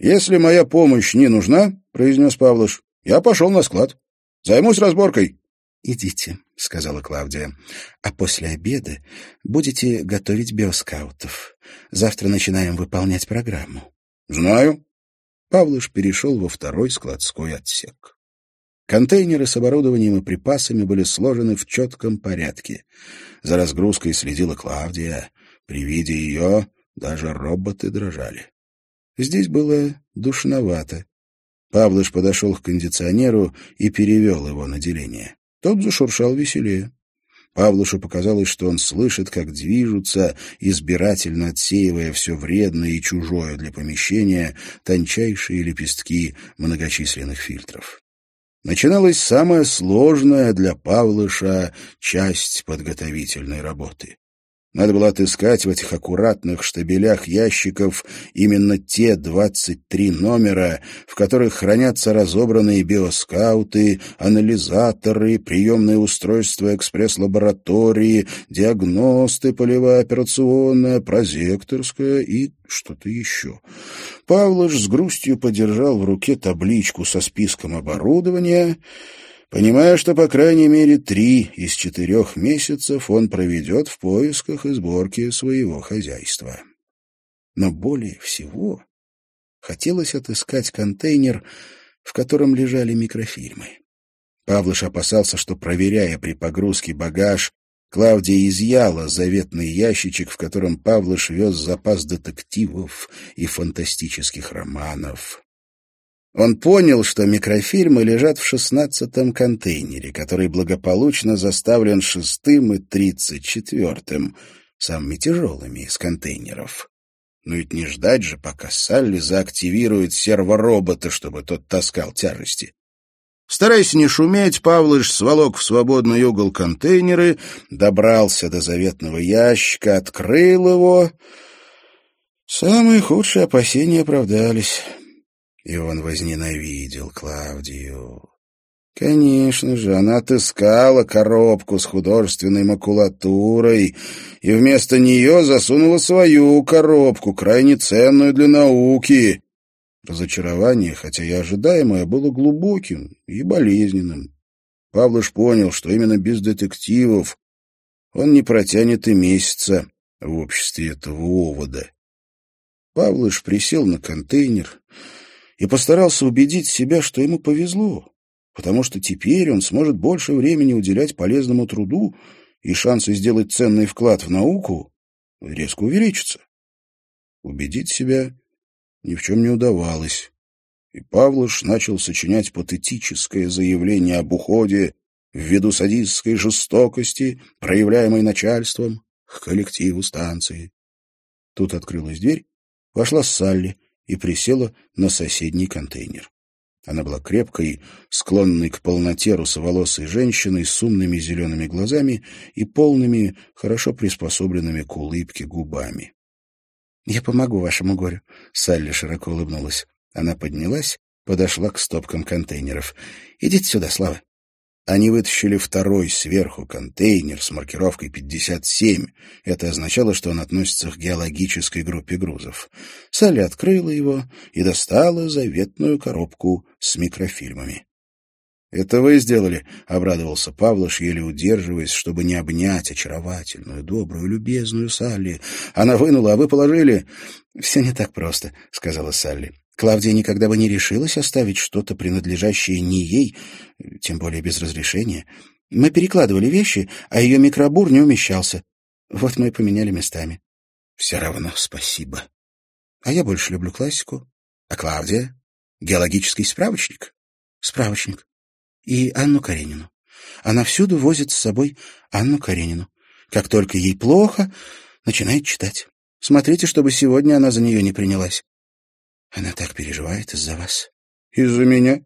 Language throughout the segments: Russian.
«Если моя помощь не нужна, — произнес Павлыш, — я пошел на склад. Займусь разборкой». «Идите», — сказала Клавдия. «А после обеда будете готовить биоскаутов. Завтра начинаем выполнять программу». «Знаю». Павлыш перешел во второй складской отсек. Контейнеры с оборудованием и припасами были сложены в четком порядке. За разгрузкой следила Клавдия. При виде ее даже роботы дрожали. Здесь было душновато. Павлыш подошел к кондиционеру и перевел его на деление. Тот зашуршал веселее. Павлушу показалось, что он слышит, как движутся, избирательно отсеивая все вредное и чужое для помещения, тончайшие лепестки многочисленных фильтров. Начиналась самая сложная для Павлыша часть подготовительной работы. Надо было отыскать в этих аккуратных штабелях ящиков именно те 23 номера, в которых хранятся разобранные биоскауты, анализаторы, приемные устройства экспресс-лаборатории, диагносты, полевая операционная, прозекторская и что-то еще. Павлыш с грустью подержал в руке табличку со списком оборудования — понимая, что по крайней мере три из четырех месяцев он проведет в поисках и сборке своего хозяйства. Но более всего хотелось отыскать контейнер, в котором лежали микрофильмы. Павлыш опасался, что, проверяя при погрузке багаж, Клавдия изъяла заветный ящичек, в котором Павлыш вез запас детективов и фантастических романов. Он понял, что микрофильмы лежат в шестнадцатом контейнере, который благополучно заставлен шестым и тридцать четвертым, самыми тяжелыми из контейнеров. Но ведь не ждать же, пока Салли заактивирует серворобота, чтобы тот таскал тяжести. Стараясь не шуметь, Павлыш сволок в свободный угол контейнеры, добрался до заветного ящика, открыл его. Самые худшие опасения оправдались. И он возненавидел Клавдию. Конечно же, она отыскала коробку с художественной макулатурой и вместо нее засунула свою коробку, крайне ценную для науки. Разочарование, хотя и ожидаемое, было глубоким и болезненным. Павлыш понял, что именно без детективов он не протянет и месяца в обществе этого овода. Павлыш присел на контейнер и постарался убедить себя, что ему повезло, потому что теперь он сможет больше времени уделять полезному труду, и шансы сделать ценный вклад в науку резко увеличатся. Убедить себя ни в чем не удавалось, и Павлуш начал сочинять патетическое заявление об уходе ввиду садистской жестокости, проявляемой начальством к коллективу станции. Тут открылась дверь, вошла Салли и присела на соседний контейнер. Она была крепкой, склонной к полноте русоволосой женщиной с умными зелеными глазами и полными, хорошо приспособленными к улыбке губами. — Я помогу вашему горю, — Салли широко улыбнулась. Она поднялась, подошла к стопкам контейнеров. — Идите сюда, Слава. Они вытащили второй сверху контейнер с маркировкой 57. Это означало, что он относится к геологической группе грузов. Салли открыла его и достала заветную коробку с микрофильмами. «Это вы сделали?» — обрадовался Павлош, еле удерживаясь, чтобы не обнять очаровательную, добрую, любезную Салли. Она вынула, а вы положили. «Все не так просто», — сказала Салли. Клавдия никогда бы не решилась оставить что-то, принадлежащее не ей, тем более без разрешения. Мы перекладывали вещи, а ее микробур не умещался. Вот мы и поменяли местами. — Все равно спасибо. А я больше люблю классику. А Клавдия? Геологический справочник? Справочник. И Анну Каренину. Она всюду возит с собой Анну Каренину. Как только ей плохо, начинает читать. Смотрите, чтобы сегодня она за нее не принялась. Она так переживает из-за вас. — Из-за меня?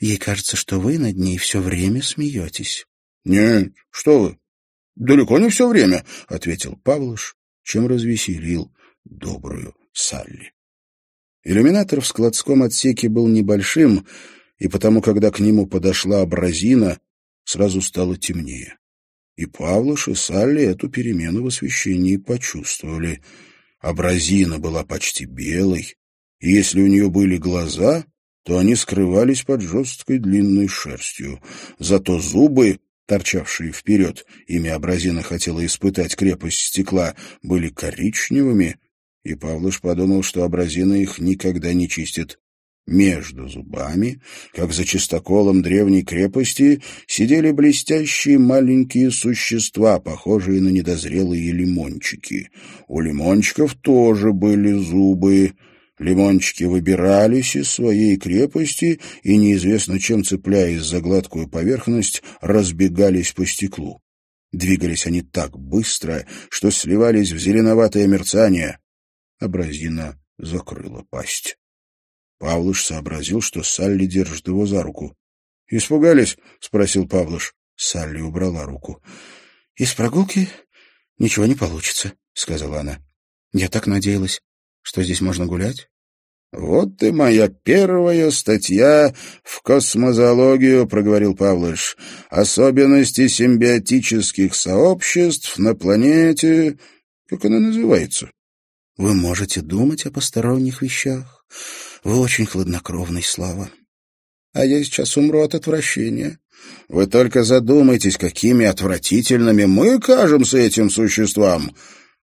Ей кажется, что вы над ней все время смеетесь. — Нет, что вы. Далеко не все время, — ответил Павлуш, чем развеселил добрую Салли. Иллюминатор в складском отсеке был небольшим, и потому, когда к нему подошла абразина, сразу стало темнее. И Павлуш и Салли эту перемену в освещении почувствовали. Абразина была почти белой, и если у нее были глаза, то они скрывались под жесткой длинной шерстью. Зато зубы, торчавшие вперед, ими абразина хотела испытать крепость стекла, были коричневыми, и Павлыш подумал, что абразина их никогда не чистит. Между зубами, как за чистоколом древней крепости, сидели блестящие маленькие существа, похожие на недозрелые лимончики. У лимончиков тоже были зубы. Лимончики выбирались из своей крепости и, неизвестно чем цепляясь за гладкую поверхность, разбегались по стеклу. Двигались они так быстро, что сливались в зеленоватое мерцание. Абразина закрыла пасть. Павлыш сообразил, что Салли держит его за руку. «Испугались?» — спросил Павлыш. Салли убрала руку. «Из прогулки ничего не получится», — сказала она. «Я так надеялась, что здесь можно гулять». «Вот и моя первая статья в космозоологию», — проговорил Павлыш. «Особенности симбиотических сообществ на планете... Как она называется?» «Вы можете думать о посторонних вещах, вы очень хладнокровный, Слава. А я сейчас умру от отвращения. Вы только задумайтесь, какими отвратительными мы кажемся этим существам.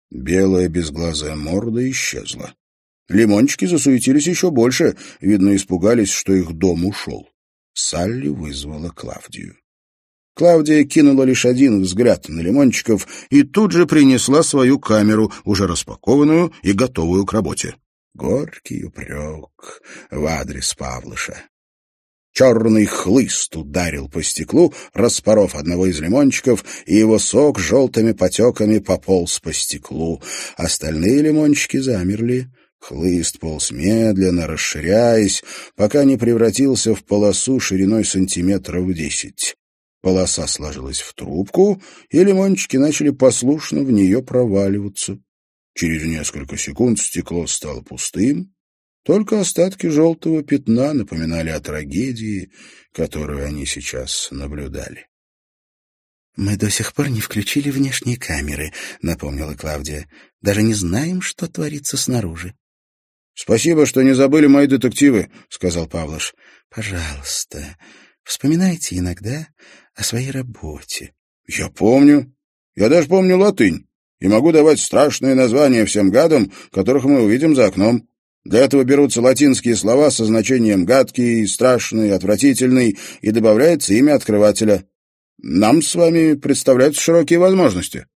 Белая безглазая морда исчезла. Лимончики засуетились еще больше, видно, испугались, что их дом ушел. Салли вызвала Клавдию. Клавдия кинула лишь один взгляд на лимончиков и тут же принесла свою камеру, уже распакованную и готовую к работе. Горький упрек в адрес Павлыша. Черный хлыст ударил по стеклу, распоров одного из лимончиков, и его сок желтыми потеками пополз по стеклу. Остальные лимончики замерли. Хлыст полз медленно, расширяясь, пока не превратился в полосу шириной сантиметров десять. Полоса сложилась в трубку, и лимончики начали послушно в нее проваливаться. Через несколько секунд стекло стало пустым, только остатки желтого пятна напоминали о трагедии, которую они сейчас наблюдали. «Мы до сих пор не включили внешние камеры», — напомнила Клавдия. «Даже не знаем, что творится снаружи». «Спасибо, что не забыли мои детективы», — сказал Павлош. «Пожалуйста, вспоминайте иногда о своей работе». «Я помню. Я даже помню латынь и могу давать страшные названия всем гадам, которых мы увидим за окном. Для этого берутся латинские слова со значением «гадкий», «страшный», «отвратительный» и добавляется имя открывателя. Нам с вами представляются широкие возможности.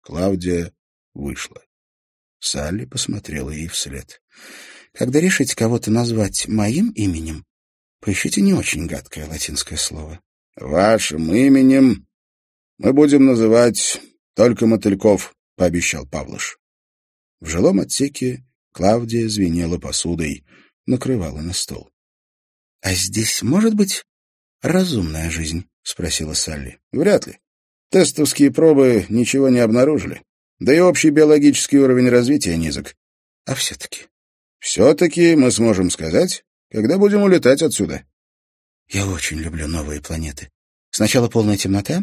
Клавдия вышла. Салли посмотрела ей вслед. Когда решите кого-то назвать моим именем, поищите не очень гадкое латинское слово. Вашим именем мы будем называть только мотыльков. — пообещал Павлыш. В жилом отсеке Клавдия звенела посудой, накрывала на стол. — А здесь может быть разумная жизнь? — спросила Салли. — Вряд ли. Тестовские пробы ничего не обнаружили. Да и общий биологический уровень развития низок. А все-таки? Все-таки мы сможем сказать, когда будем улетать отсюда. Я очень люблю новые планеты. Сначала полная темнота,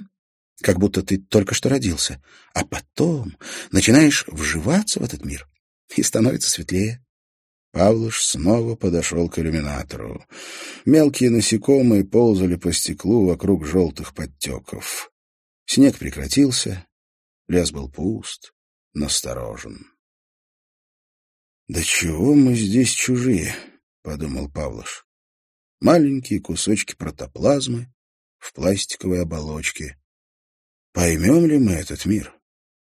как будто ты только что родился, а потом начинаешь вживаться в этот мир, и становится светлее. Павлуш снова подошел к иллюминатору. Мелкие насекомые ползали по стеклу вокруг желтых подтеков. Снег прекратился, лес был пуст, насторожен. «Да чего мы здесь чужие?» — подумал Павлош. Маленькие кусочки протоплазмы в пластиковой оболочке Поймем ли мы этот мир?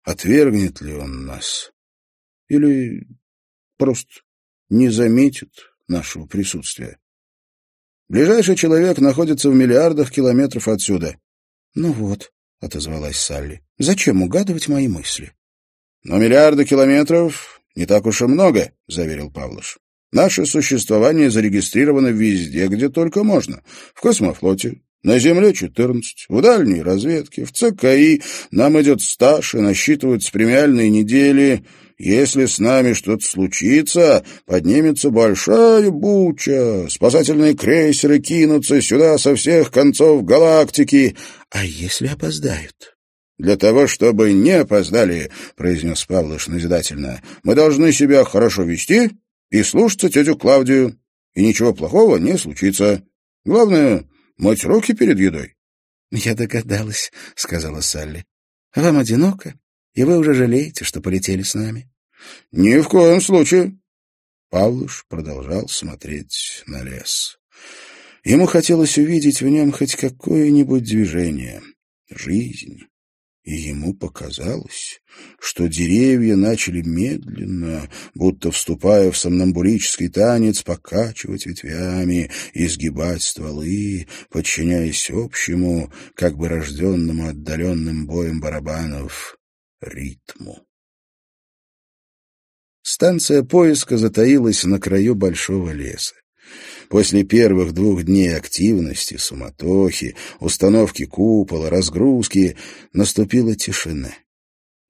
Отвергнет ли он нас? Или просто не заметит нашего присутствия? Ближайший человек находится в миллиардах километров отсюда. — Ну вот, — отозвалась Салли, — зачем угадывать мои мысли? — Но миллиарды километров не так уж и много, — заверил Павлош. Наше существование зарегистрировано везде, где только можно. В космофлоте, на Земле 14, в дальней разведке, в ЦКИ нам идет стаж и насчитываются премиальные недели. Если с нами что-то случится, поднимется большая буча, спасательные крейсеры кинутся сюда со всех концов галактики. А если опоздают? «Для того, чтобы не опоздали, — произнес Павлыш назидательно, — мы должны себя хорошо вести и слушаться тетю Клавдию, и ничего плохого не случится. Главное — мыть руки перед едой. — Я догадалась, — сказала Салли. — Вам одиноко, и вы уже жалеете, что полетели с нами. — Ни в коем случае. Павлуш продолжал смотреть на лес. Ему хотелось увидеть в нем хоть какое-нибудь движение, жизнь. И ему показалось, что деревья начали медленно, будто вступая в сомнамбулический танец, покачивать ветвями, изгибать стволы, подчиняясь общему, как бы рожденному отдаленным боем барабанов, ритму. Станция поиска затаилась на краю большого леса. После первых двух дней активности, суматохи, установки купола, разгрузки наступила тишина.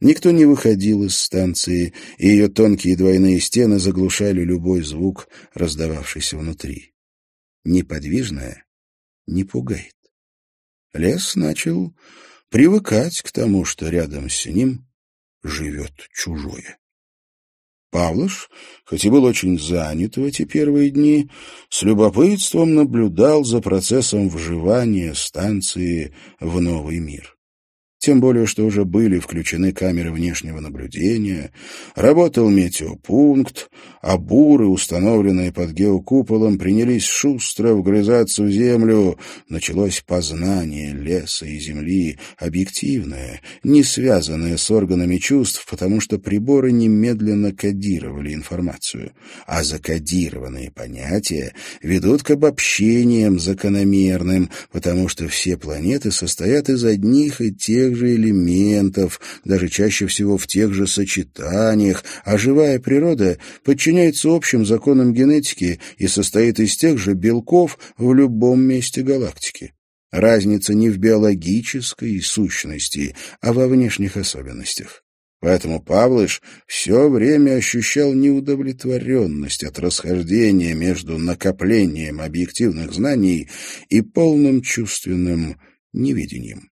Никто не выходил из станции, и ее тонкие двойные стены заглушали любой звук, раздававшийся внутри. Неподвижная не пугает. Лес начал привыкать к тому, что рядом с ним живет чужое. Павлыш, хоть и был очень занят в эти первые дни, с любопытством наблюдал за процессом вживания станции в новый мир тем более, что уже были включены камеры внешнего наблюдения, работал метеопункт, а буры, установленные под геокуполом, принялись шустро вгрызаться в землю. Началось познание леса и земли, объективное, не связанное с органами чувств, потому что приборы немедленно кодировали информацию, а закодированные понятия ведут к обобщениям закономерным, потому что все планеты состоят из одних и тех тех же элементов, даже чаще всего в тех же сочетаниях, а живая природа подчиняется общим законам генетики и состоит из тех же белков в любом месте галактики. Разница не в биологической сущности, а во внешних особенностях. Поэтому Павлыш все время ощущал неудовлетворенность от расхождения между накоплением объективных знаний и полным чувственным невидением.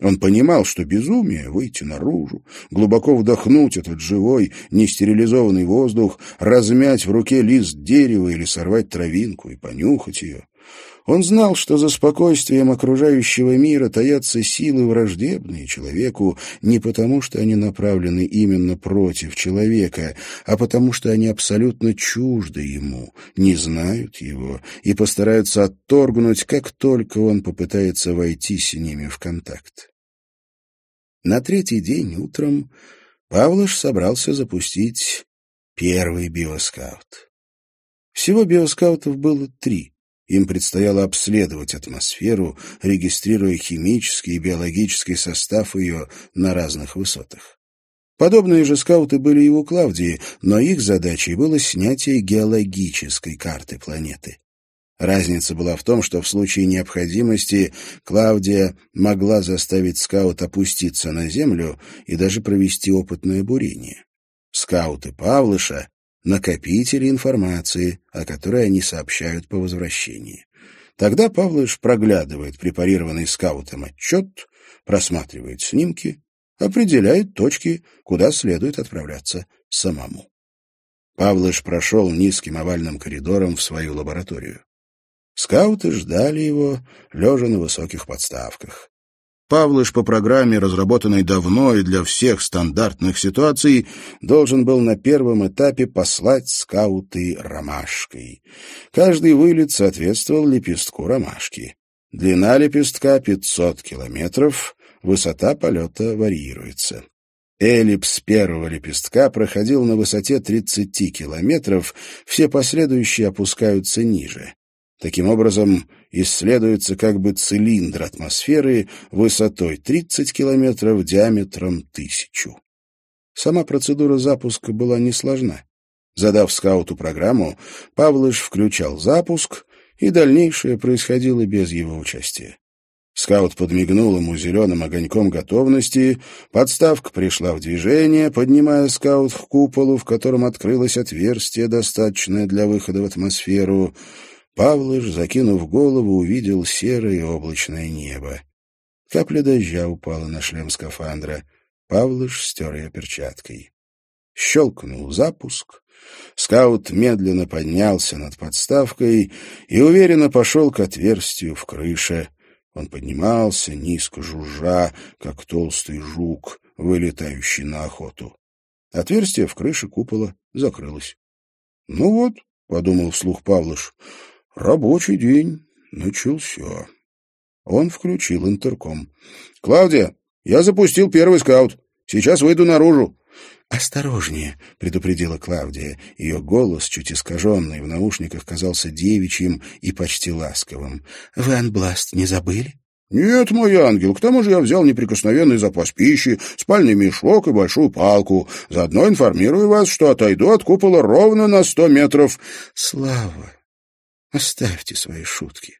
Он понимал, что безумие — выйти наружу, глубоко вдохнуть этот живой, нестерилизованный воздух, размять в руке лист дерева или сорвать травинку и понюхать ее. Он знал, что за спокойствием окружающего мира таятся силы враждебные человеку не потому, что они направлены именно против человека, а потому, что они абсолютно чужды ему, не знают его и постараются отторгнуть, как только он попытается войти с ними в контакт. На третий день утром Павлош собрался запустить первый биоскаут. Всего биоскаутов было три. Им предстояло обследовать атмосферу, регистрируя химический и биологический состав ее на разных высотах. Подобные же скауты были и у Клавдии, но их задачей было снятие геологической карты планеты. Разница была в том, что в случае необходимости Клавдия могла заставить скаут опуститься на землю и даже провести опытное бурение. Скауты Павлыша — накопители информации, о которой они сообщают по возвращении. Тогда Павлыш проглядывает препарированный скаутом отчет, просматривает снимки, определяет точки, куда следует отправляться самому. Павлыш прошел низким овальным коридором в свою лабораторию. Скауты ждали его, лежа на высоких подставках. Павлыш по программе, разработанной давно и для всех стандартных ситуаций, должен был на первом этапе послать скауты ромашкой. Каждый вылет соответствовал лепестку ромашки. Длина лепестка — 500 километров, высота полета варьируется. Эллипс первого лепестка проходил на высоте 30 километров, все последующие опускаются ниже. Таким образом, исследуется как бы цилиндр атмосферы высотой 30 километров, диаметром тысячу. Сама процедура запуска была несложна. Задав скауту программу, Павлыш включал запуск, и дальнейшее происходило без его участия. Скаут подмигнул ему зеленым огоньком готовности, подставка пришла в движение, поднимая скаут к куполу, в котором открылось отверстие, достаточное для выхода в атмосферу — Павлыш, закинув голову, увидел серое облачное небо. Капля дождя упала на шлем скафандра. Павлыш стер ее перчаткой. Щелкнул запуск, Скаут медленно поднялся над подставкой и уверенно пошел к отверстию в крыше. Он поднимался, низко жужжа, как толстый жук, вылетающий на охоту. Отверстие в крыше купола закрылось. — Ну вот, — подумал вслух Павлыш, — рабочий день начался. Он включил интерком. — Клавдия, я запустил первый скаут. Сейчас выйду наружу. «Осторожнее», — предупредила Клавдия. Ее голос, чуть искаженный, в наушниках казался девичьим и почти ласковым. «Вы анбласт не забыли?» «Нет, мой ангел, к тому же я взял неприкосновенный запас пищи, спальный мешок и большую палку. Заодно информирую вас, что отойду от купола ровно на сто метров». «Слава, оставьте свои шутки.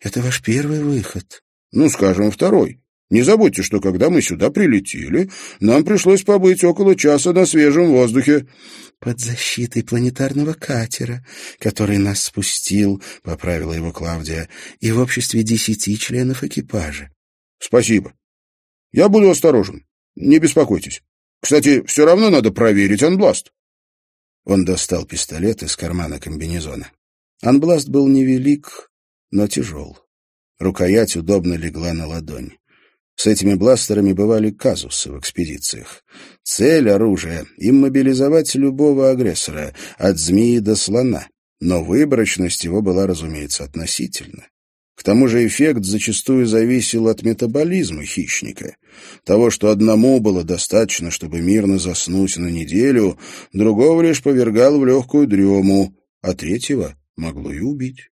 Это ваш первый выход». «Ну, скажем, второй. Не забудьте, что когда мы сюда прилетели, нам пришлось побыть около часа на свежем воздухе. — Под защитой планетарного катера, который нас спустил, — поправила его Клавдия, — и в обществе десяти членов экипажа. — Спасибо. Я буду осторожен. Не беспокойтесь. Кстати, все равно надо проверить анбласт. Он достал пистолет из кармана комбинезона. Анбласт был невелик, но тяжел. Рукоять удобно легла на ладонь. С этими бластерами бывали казусы в экспедициях. Цель оружия — иммобилизовать любого агрессора, от змеи до слона. Но выборочность его была, разумеется, относительна. К тому же эффект зачастую зависел от метаболизма хищника. Того, что одному было достаточно, чтобы мирно заснуть на неделю, другого лишь повергал в легкую дрему, а третьего могло и убить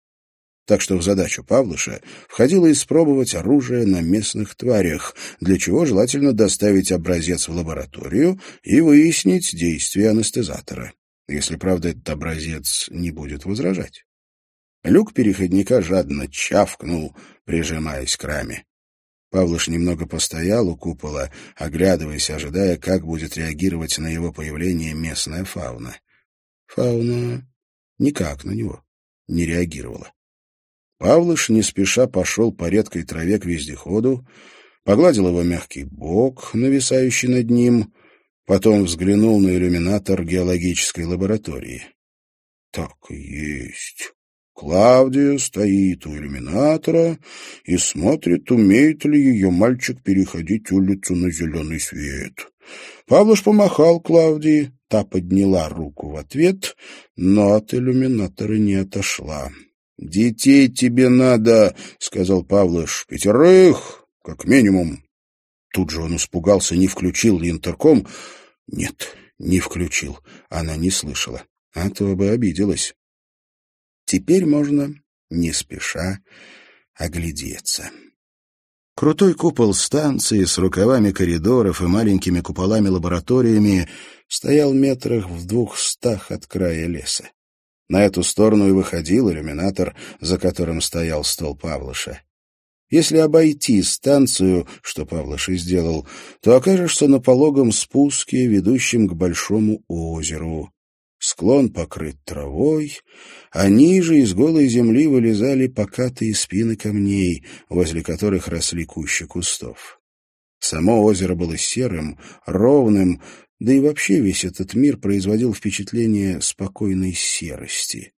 так что в задачу Павлыша входило испробовать оружие на местных тварях, для чего желательно доставить образец в лабораторию и выяснить действие анестезатора, если, правда, этот образец не будет возражать. Люк переходника жадно чавкнул, прижимаясь к раме. Павлыш немного постоял у купола, оглядываясь, ожидая, как будет реагировать на его появление местная фауна. Фауна никак на него не реагировала. Павлыш не спеша пошел по редкой траве к вездеходу, погладил его мягкий бок, нависающий над ним, потом взглянул на иллюминатор геологической лаборатории. Так и есть. Клавдия стоит у иллюминатора и смотрит, умеет ли ее мальчик переходить улицу на зеленый свет. Павлуш помахал Клавдии, та подняла руку в ответ, но от иллюминатора не отошла. «Детей тебе надо», — сказал Павлыш, — «пятерых, как минимум». Тут же он испугался, не включил ли интерком. Нет, не включил. Она не слышала. А то бы обиделась. Теперь можно, не спеша, оглядеться. Крутой купол станции с рукавами коридоров и маленькими куполами-лабораториями стоял метрах в двухстах от края леса. На эту сторону и выходил иллюминатор, за которым стоял стол Павлыша. Если обойти станцию, что Павлыш и сделал, то окажешься на пологом спуске, ведущем к большому озеру. Склон покрыт травой, а ниже из голой земли вылезали покатые спины камней, возле которых росли кущи кустов. Само озеро было серым, ровным, да и вообще весь этот мир производил впечатление спокойной серости.